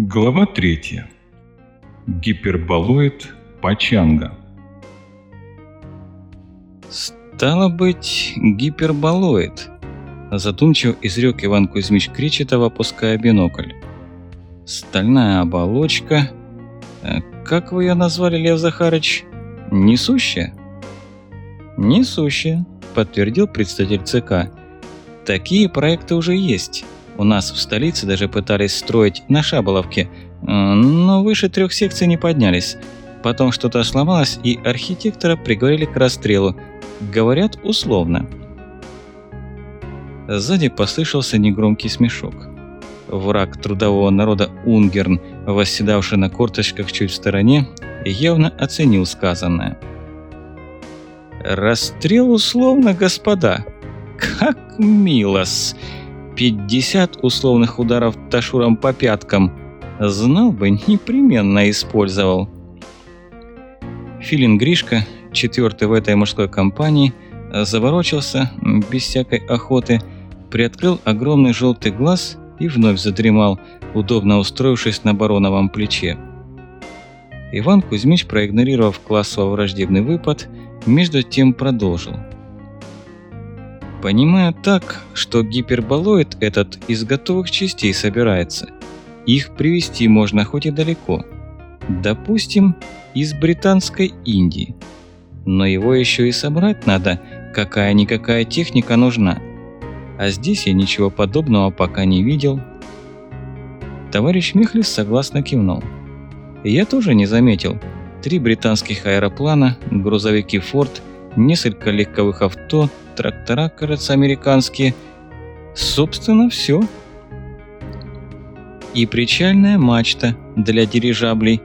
Глава 3. Гиперболоид Пачанга. «Стало быть, гиперболоид», – задумчиво изрек Иван Кузьмич Кречетов, опуская бинокль. «Стальная оболочка. Э, как вы ее назвали, Лев Захарыч? Несущая?» «Несущая», – подтвердил представитель ЦК. «Такие проекты уже есть». У нас в столице даже пытались строить на Шаболовке, э, но выше трех секций не поднялись. Потом что-то сломалось, и архитектора приговорили к расстрелу. Говорят, условно. Сзади послышался негромкий смешок. Враг трудового народа Унгерн, восседавший на корточках чуть в стороне, явно оценил сказанное. «Расстрел условно, господа! Как милос!» 50 условных ударов ташуром по пяткам. Знал бы, непременно использовал. Филин Гришка, четвертый в этой мужской компании, заворочился без всякой охоты, приоткрыл огромный желтый глаз и вновь задремал, удобно устроившись на бароновом плече. Иван Кузьмич, проигнорировав классово-враждебный выпад, между тем продолжил. Понимаю так, что гиперболоид этот из готовых частей собирается. Их привезти можно хоть и далеко. Допустим, из британской Индии. Но его еще и собрать надо, какая-никакая техника нужна. А здесь я ничего подобного пока не видел. Товарищ Михлис согласно кивнул. Я тоже не заметил. Три британских аэроплана, грузовики «Форд», несколько легковых авто – трактора, кажется, американские. Собственно, все. И причальная мачта для дирижаблей.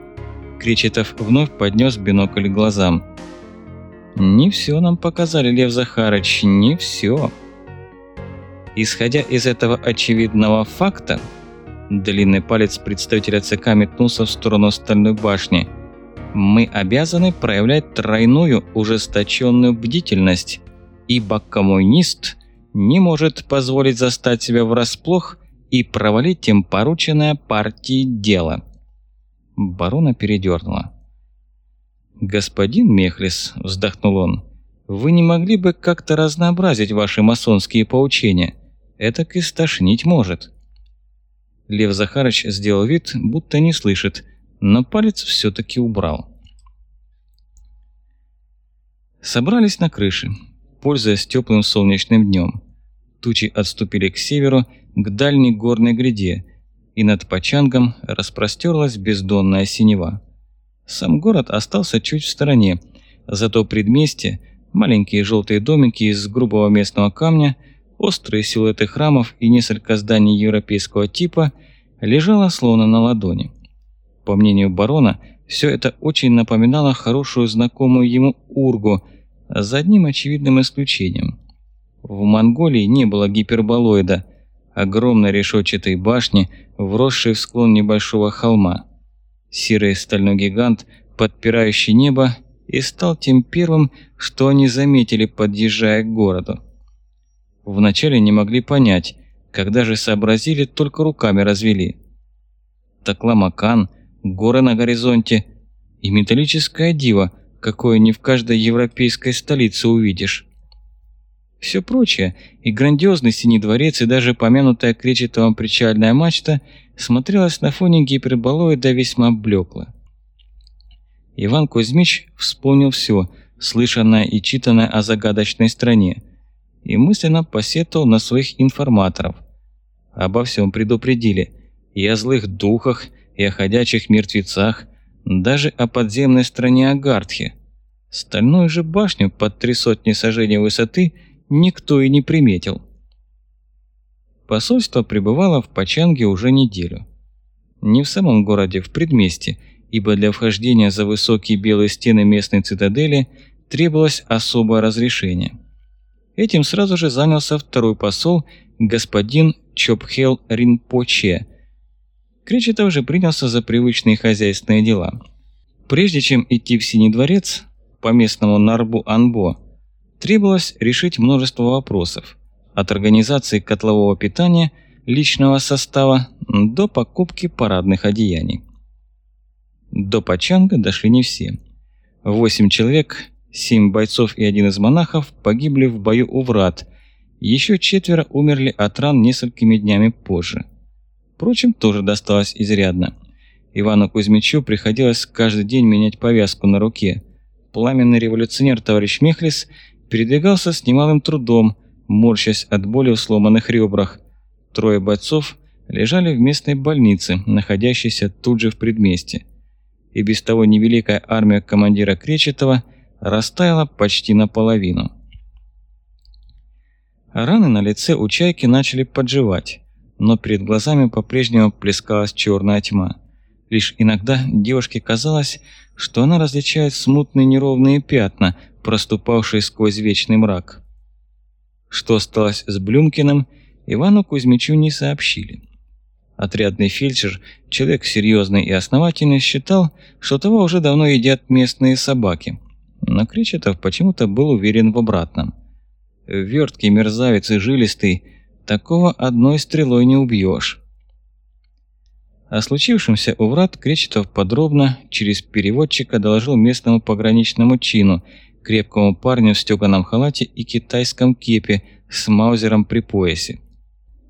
Кречетов вновь поднес бинокль глазам. Не все нам показали, Лев Захарыч, не все. Исходя из этого очевидного факта, длинный палец представителя ЦК метнулся в сторону стальной башни, мы обязаны проявлять тройную ужесточенную бдительность ибо коммунист не может позволить застать себя врасплох и провалить им порученное партии дело. Барона передернуло. «Господин Мехлис», — вздохнул он, — «вы не могли бы как-то разнообразить ваши масонские поучения? Это и может». Лев Захарыч сделал вид, будто не слышит, но палец все-таки убрал. Собрались на крыше пользуясь теплым солнечным днем. Тучи отступили к северу, к дальней горной гряде, и над Пачангом распростерлась бездонная синева. Сам город остался чуть в стороне, зато предместье, маленькие желтые домики из грубого местного камня, острые силуэты храмов и несколько зданий европейского типа лежало словно на ладони. По мнению барона, все это очень напоминало хорошую знакомую ему Ургу – за одним очевидным исключением. В Монголии не было гиперболоида, огромной решетчатой башни, вросшей в склон небольшого холма. Серый стальной гигант, подпирающий небо, и стал тем первым, что они заметили, подъезжая к городу. Вначале не могли понять, когда же сообразили, только руками развели. Такламакан, горы на горизонте и металлическая дива – какое не в каждой европейской столице увидишь. Все прочее, и грандиозный синий дворец, и даже помянутая кречетовым причальная мачта, смотрелась на фоне гиперболоида весьма блекло. Иван Кузьмич вспомнил все, слышанное и читанное о загадочной стране, и мысленно посетовал на своих информаторов. Обо всем предупредили, и о злых духах, и о ходячих мертвецах, даже о подземной стране Агартхе. Стальную же башню под три сотни сажений высоты никто и не приметил. Посольство пребывало в Пачанге уже неделю. Не в самом городе, в предместе, ибо для вхождения за высокие белые стены местной цитадели требовалось особое разрешение. Этим сразу же занялся второй посол, господин Чопхел Ринпоче, Кречетов же принялся за привычные хозяйственные дела. Прежде чем идти в Синий дворец, по местному Нарбу-Анбо, требовалось решить множество вопросов, от организации котлового питания личного состава до покупки парадных одеяний. До Пачанга дошли не все. Восемь человек, семь бойцов и один из монахов погибли в бою у врат, еще четверо умерли от ран несколькими днями позже. Впрочем, тоже досталось изрядно. Ивану Кузьмичу приходилось каждый день менять повязку на руке. Пламенный революционер товарищ Мехлис передвигался с немалым трудом, морщась от боли в сломанных ребрах. Трое бойцов лежали в местной больнице, находящейся тут же в предместе. И без того невеликая армия командира Кречетова растаяла почти наполовину. Раны на лице у Чайки начали подживать, но перед глазами по-прежнему плескалась черная тьма. Лишь иногда девушке казалось, что она различает смутные неровные пятна, проступавшие сквозь вечный мрак. Что осталось с Блюмкиным, Ивану Кузьмичу не сообщили. Отрядный фельдшер, человек серьезный и основательный, считал, что того уже давно едят местные собаки. Но Кречетов почему-то был уверен в обратном. Верткий мерзавец и жилистый, такого одной стрелой не убьешь. О случившемся у врат Кречетов подробно, через переводчика, доложил местному пограничному чину, крепкому парню в стеганом халате и китайском кепе с маузером при поясе.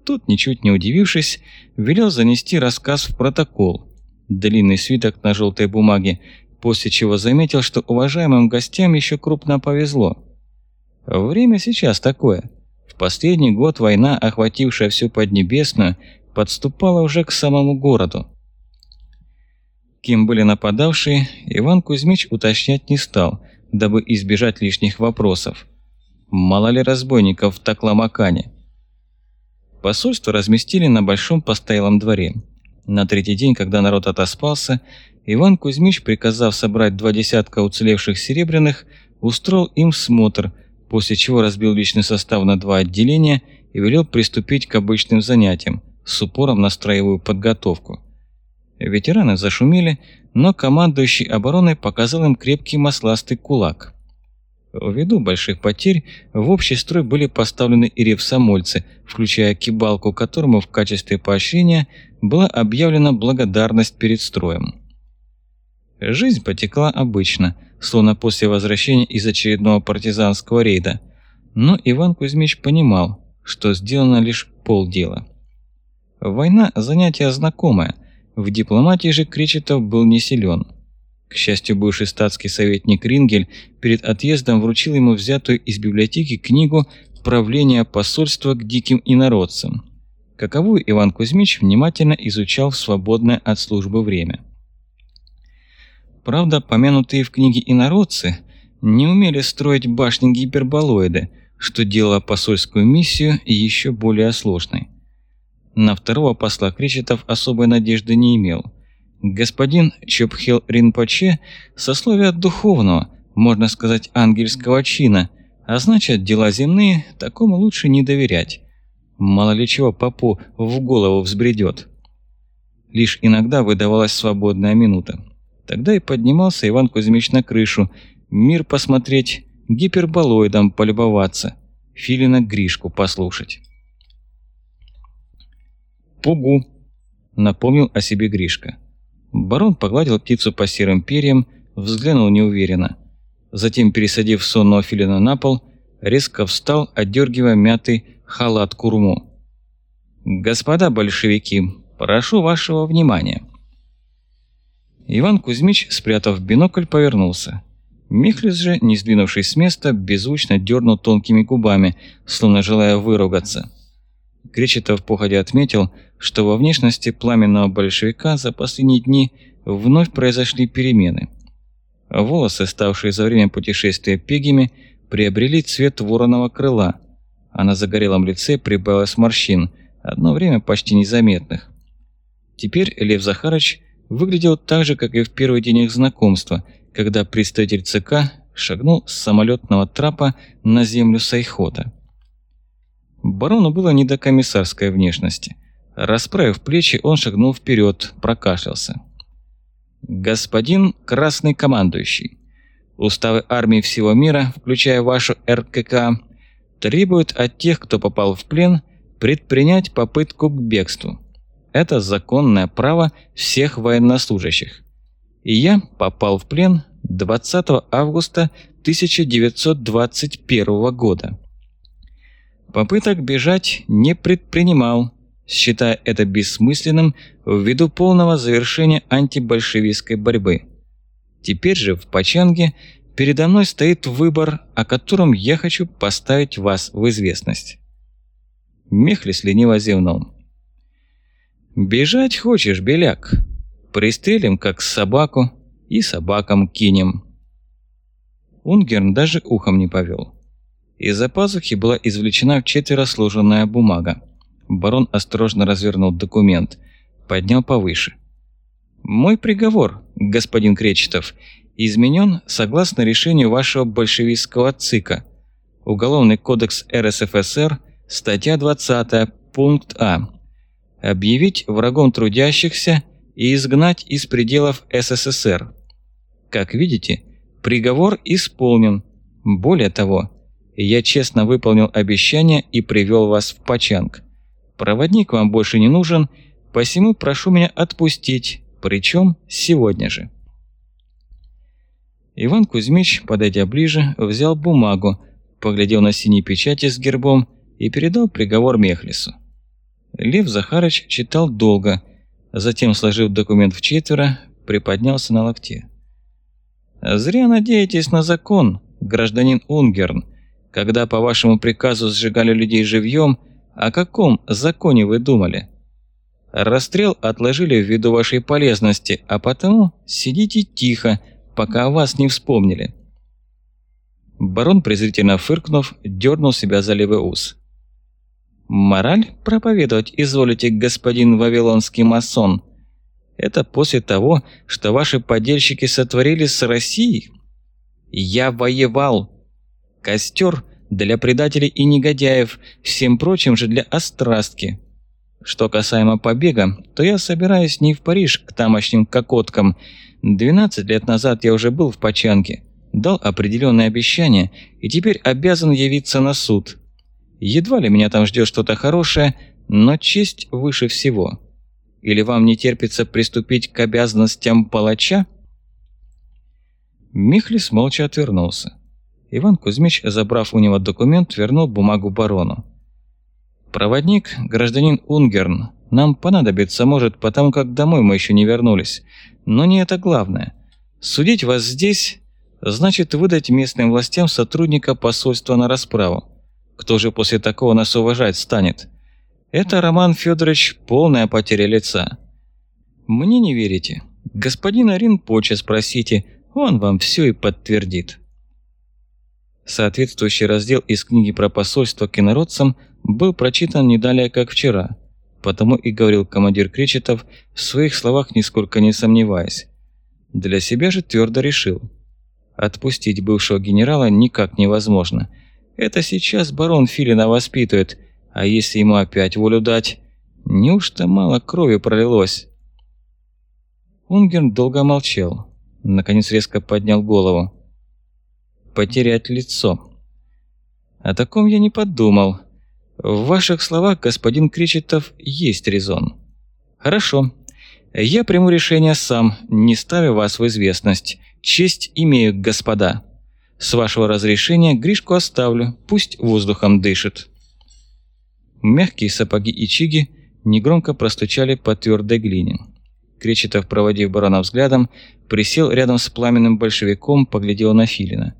Тот, ничуть не удивившись, велел занести рассказ в протокол. Длинный свиток на желтой бумаге, после чего заметил, что уважаемым гостям еще крупно повезло. Время сейчас такое. В последний год война, охватившая всю Поднебесную, подступала уже к самому городу. Кем были нападавшие, Иван Кузьмич уточнять не стал, дабы избежать лишних вопросов. Мало ли разбойников в Такламакане. Посольство разместили на большом постоялом дворе. На третий день, когда народ отоспался, Иван Кузьмич, приказав собрать два десятка уцелевших серебряных, устроил им смотр, после чего разбил личный состав на два отделения и велел приступить к обычным занятиям – с упором на строевую подготовку. Ветераны зашумели, но командующий обороной показал им крепкий масластый кулак. Ввиду больших потерь в общий строй были поставлены и ревсомольцы, включая кибалку, которому в качестве поощрения была объявлена благодарность перед строем. Жизнь потекла обычно, словно после возвращения из очередного партизанского рейда, но Иван Кузьмич понимал, что сделано лишь полдела. Война – занятие знакомое. В дипломатии же Кречетов был не силен. К счастью, бывший статский советник Рингель перед отъездом вручил ему взятую из библиотеки книгу «Правление посольства к диким инородцам», каковую Иван Кузьмич внимательно изучал в свободное от службы время. Правда, помянутые в книге инородцы не умели строить башни гиперболоиды, что делало посольскую миссию еще более сложной. На второго посла Кречетов особой надежды не имел. Господин Чопхел Ринпоче сословие духовного, можно сказать, ангельского чина, а значит, дела земные такому лучше не доверять. Мало ли чего попу в голову взбредет. Лишь иногда выдавалась свободная минута. Тогда и поднимался Иван Кузьмич на крышу, мир посмотреть, гиперболоидом полюбоваться, Филина Гришку послушать. «Пугу!» – напомнил о себе Гришка. Барон погладил птицу по серым перьям, взглянул неуверенно. Затем, пересадив сонного филина на пол, резко встал, отдергивая мятый халат курму. «Господа большевики, прошу вашего внимания!» Иван Кузьмич, спрятав бинокль, повернулся. Михлис же, не сдвинувшись с места, беззвучно дернул тонкими губами, словно желая выругаться. Кречетов походя отметил, что во внешности пламенного большевика за последние дни вновь произошли перемены. Волосы, ставшие за время путешествия пегими, приобрели цвет вороного крыла, а на загорелом лице прибавилось морщин, одно время почти незаметных. Теперь Лев Захарович выглядел так же, как и в первый день их знакомства, когда представитель ЦК шагнул с самолетного трапа на землю Сайхота. Барону было не до комиссарской внешности. Расправив плечи, он шагнул вперед, прокашлялся. «Господин Красный Командующий, уставы армии всего мира, включая вашу РКК, требуют от тех, кто попал в плен, предпринять попытку к бегству. Это законное право всех военнослужащих. И я попал в плен 20 августа 1921 года. Попыток бежать не предпринимал, считая это бессмысленным ввиду полного завершения антибольшевистской борьбы. Теперь же в Пачанге передо мной стоит выбор, о котором я хочу поставить вас в известность. Мехлис лениво зевнул. «Бежать хочешь, беляк? Пристрелим, как собаку, и собакам кинем». Унгерн даже ухом не повел. Из-за пазухи была извлечена в четверо сложенная бумага. Барон осторожно развернул документ, поднял повыше. «Мой приговор, господин Кречетов, изменен согласно решению вашего большевистского ЦИКа. Уголовный кодекс РСФСР, статья 20, пункт А. Объявить врагом трудящихся и изгнать из пределов СССР. Как видите, приговор исполнен. Более того, я честно выполнил обещание и привел вас в Пачанг. Проводник вам больше не нужен, посему прошу меня отпустить, причем сегодня же». Иван Кузьмич, подойдя ближе, взял бумагу, поглядел на синие печати с гербом и передал приговор Мехлису. Лев Захарыч читал долго, затем, сложив документ в четверо, приподнялся на локте. «Зря надеетесь на закон, гражданин Унгерн, когда по вашему приказу сжигали людей живьем, о каком законе вы думали? Расстрел отложили ввиду вашей полезности, а потому сидите тихо, пока вас не вспомнили». Барон, презрительно фыркнув, дернул себя за левый ус. «Мораль проповедовать изволите, господин вавилонский масон. Это после того, что ваши подельщики сотворили с Россией? Я воевал, Костер для предателей и негодяев, всем прочим же для острастки. Что касаемо побега, то я собираюсь не в Париж к тамошним кокоткам. 12 лет назад я уже был в Пачанке, дал определенное обещание и теперь обязан явиться на суд. Едва ли меня там ждет что-то хорошее, но честь выше всего. Или вам не терпится приступить к обязанностям палача?» Михлис молча отвернулся. Иван Кузьмич, забрав у него документ, вернул бумагу барону. «Проводник, гражданин Унгерн, нам понадобится, может, потому как домой мы еще не вернулись. Но не это главное. Судить вас здесь значит выдать местным властям сотрудника посольства на расправу. Кто же после такого нас уважать станет? Это, Роман Федорович, полная потеря лица. Мне не верите? Господина Ринпоча спросите, он вам все и подтвердит». Соответствующий раздел из книги про посольство к инородцам был прочитан не далее, как вчера, потому и говорил командир Кречетов, в своих словах нисколько не сомневаясь. Для себя же твердо решил. Отпустить бывшего генерала никак невозможно. Это сейчас барон Филина воспитывает, а если ему опять волю дать, неужто мало крови пролилось? Унгерн долго молчал, наконец резко поднял голову потерять лицо. О таком я не подумал. В ваших словах, господин Кречетов, есть резон. Хорошо. Я приму решение сам, не ставя вас в известность. Честь имею, господа. С вашего разрешения Гришку оставлю, пусть воздухом дышит. Мягкие сапоги и чиги негромко простучали по твердой глине. Кречетов, проводив барона взглядом, присел рядом с пламенным большевиком, поглядел на Филина.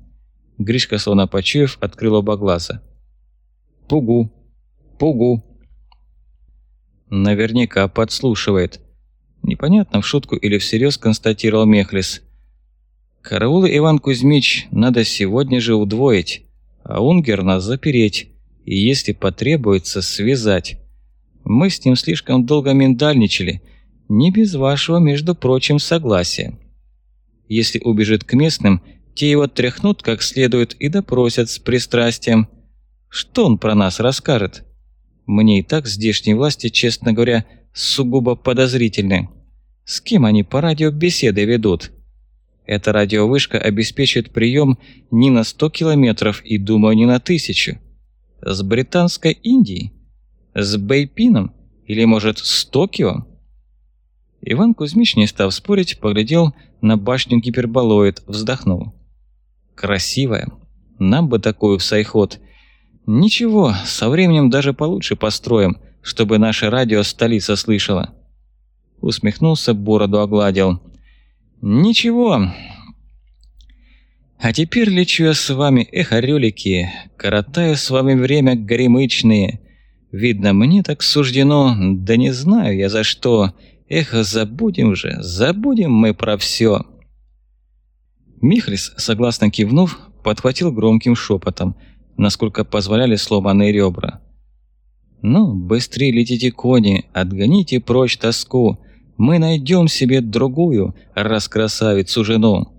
Гришка, словно почуяв, открыл оба глаза. «Пугу! Пугу!» Наверняка подслушивает. Непонятно, в шутку или всерьез констатировал Мехлис. Караулы Иван Кузьмич надо сегодня же удвоить, а Унгер нас запереть, и если потребуется, связать. Мы с ним слишком долго миндальничали, не без вашего, между прочим, согласия. Если убежит к местным, те его тряхнут как следует и допросят с пристрастием. Что он про нас расскажет? Мне и так здешние власти, честно говоря, сугубо подозрительны. С кем они по радио беседы ведут? Эта радиовышка обеспечит прием не на 100 километров и, думаю, не на тысячу. С Британской Индией? С Бэйпином? Или, может, с Токио?» Иван Кузьмич, не став спорить, поглядел на башню гиперболоид, вздохнул. «Красивая. Нам бы такую в Сайхот. Ничего, со временем даже получше построим, чтобы наше радио столица слышала». Усмехнулся, бороду огладил. «Ничего. А теперь лечу я с вами, эх, орелики, коротаю с вами время горемычные. Видно, мне так суждено, да не знаю я за что. Эх, забудем же, забудем мы про все. Михрис, согласно кивнув, подхватил громким шепотом, насколько позволяли сломанные ребра. «Ну, быстрее летите, кони, отгоните прочь тоску. Мы найдем себе другую, раз красавицу жену».